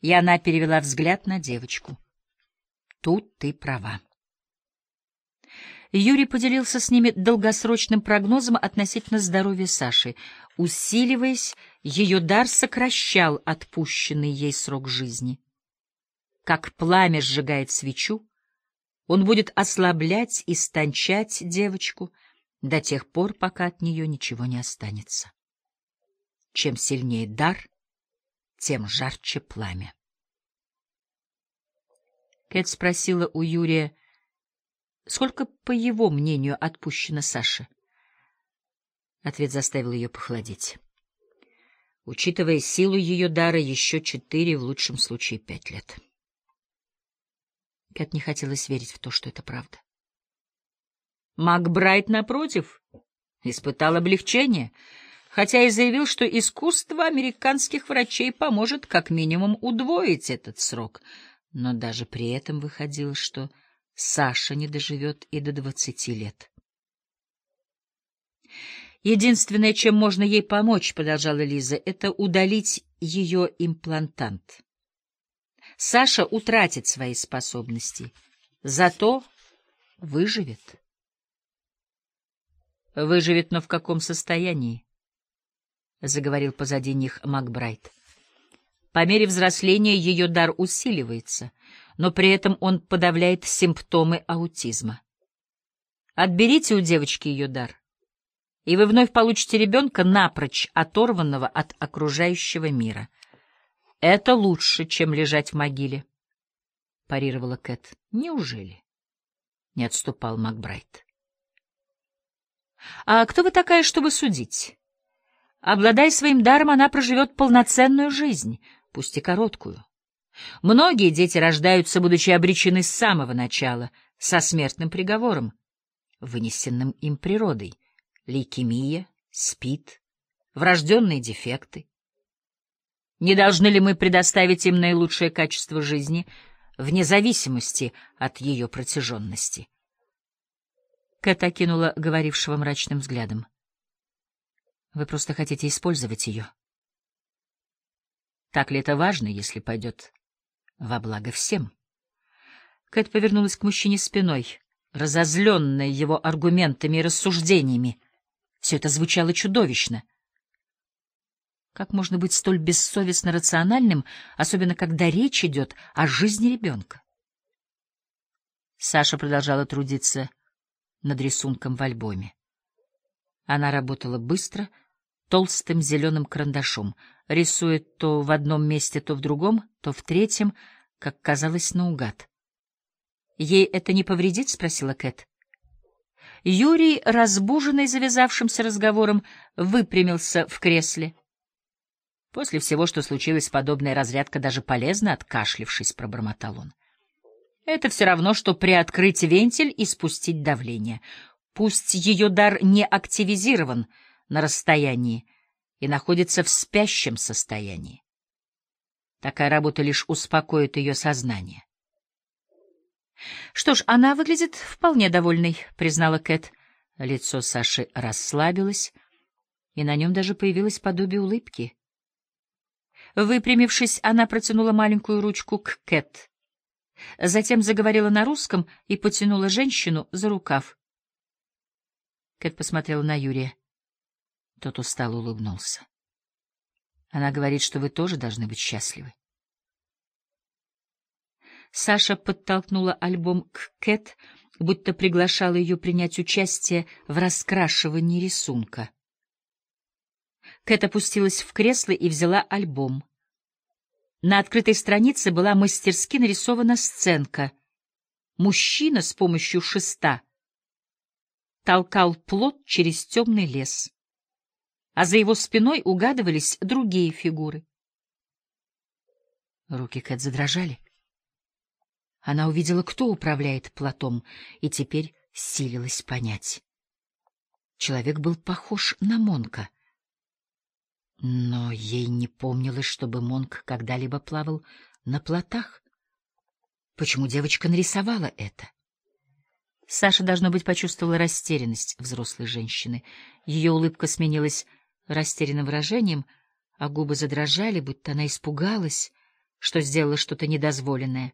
И она перевела взгляд на девочку. Тут ты права. Юрий поделился с ними долгосрочным прогнозом относительно здоровья Саши. Усиливаясь, ее дар сокращал отпущенный ей срок жизни. Как пламя сжигает свечу, он будет ослаблять и стончать девочку до тех пор, пока от нее ничего не останется. Чем сильнее дар, тем жарче пламя. Кэт спросила у Юрия, сколько, по его мнению, отпущено Саше. Ответ заставил ее похолодеть. Учитывая силу ее дара, еще четыре, в лучшем случае пять лет. Кэт не хотелось верить в то, что это правда. Макбрайт, напротив, испытал облегчение, хотя и заявил, что искусство американских врачей поможет как минимум удвоить этот срок, но даже при этом выходило, что Саша не доживет и до двадцати лет. Единственное, чем можно ей помочь, — продолжала Лиза, — это удалить ее имплантант. Саша утратит свои способности, зато выживет. Выживет, но в каком состоянии? — заговорил позади них Макбрайт. По мере взросления ее дар усиливается, но при этом он подавляет симптомы аутизма. Отберите у девочки ее дар, и вы вновь получите ребенка, напрочь оторванного от окружающего мира. Это лучше, чем лежать в могиле, — парировала Кэт. Неужели? — не отступал Макбрайт. — А кто вы такая, чтобы судить? Обладая своим даром, она проживет полноценную жизнь, пусть и короткую. Многие дети рождаются, будучи обречены с самого начала, со смертным приговором, вынесенным им природой. Лейкемия, СПИД, врожденные дефекты. Не должны ли мы предоставить им наилучшее качество жизни, вне зависимости от ее протяженности? Кэт окинула говорившего мрачным взглядом. Вы просто хотите использовать ее. Так ли это важно, если пойдет во благо всем? Кэт повернулась к мужчине спиной, разозленная его аргументами и рассуждениями. Все это звучало чудовищно — как можно быть столь бессовестно рациональным, особенно когда речь идет о жизни ребенка? Саша продолжала трудиться над рисунком в альбоме. Она работала быстро, толстым зеленым карандашом, рисуя то в одном месте, то в другом, то в третьем, как казалось, наугад. «Ей это не повредит?» — спросила Кэт. Юрий, разбуженный завязавшимся разговором, выпрямился в кресле. После всего, что случилось, подобная разрядка даже полезна, откашлившись, пробормотал он. Это все равно, что приоткрыть вентиль и спустить давление. Пусть ее дар не активизирован на расстоянии и находится в спящем состоянии. Такая работа лишь успокоит ее сознание. Что ж, она выглядит вполне довольной, признала Кэт. Лицо Саши расслабилось, и на нем даже появилось подобие улыбки. Выпрямившись, она протянула маленькую ручку к Кэт. Затем заговорила на русском и потянула женщину за рукав. Кэт посмотрела на Юрия. Тот устало улыбнулся. Она говорит, что вы тоже должны быть счастливы. Саша подтолкнула альбом к Кэт, будто приглашала ее принять участие в раскрашивании рисунка. Кэт опустилась в кресло и взяла альбом. На открытой странице была мастерски нарисована сценка. Мужчина с помощью шеста толкал плод через темный лес, а за его спиной угадывались другие фигуры. Руки Кэт задрожали. Она увидела, кто управляет плотом, и теперь силилась понять. Человек был похож на Монка — но ей не помнилось, чтобы Монк когда-либо плавал на плотах. Почему девочка нарисовала это? Саша, должно быть, почувствовала растерянность взрослой женщины. Ее улыбка сменилась растерянным выражением, а губы задрожали, будто она испугалась, что сделала что-то недозволенное.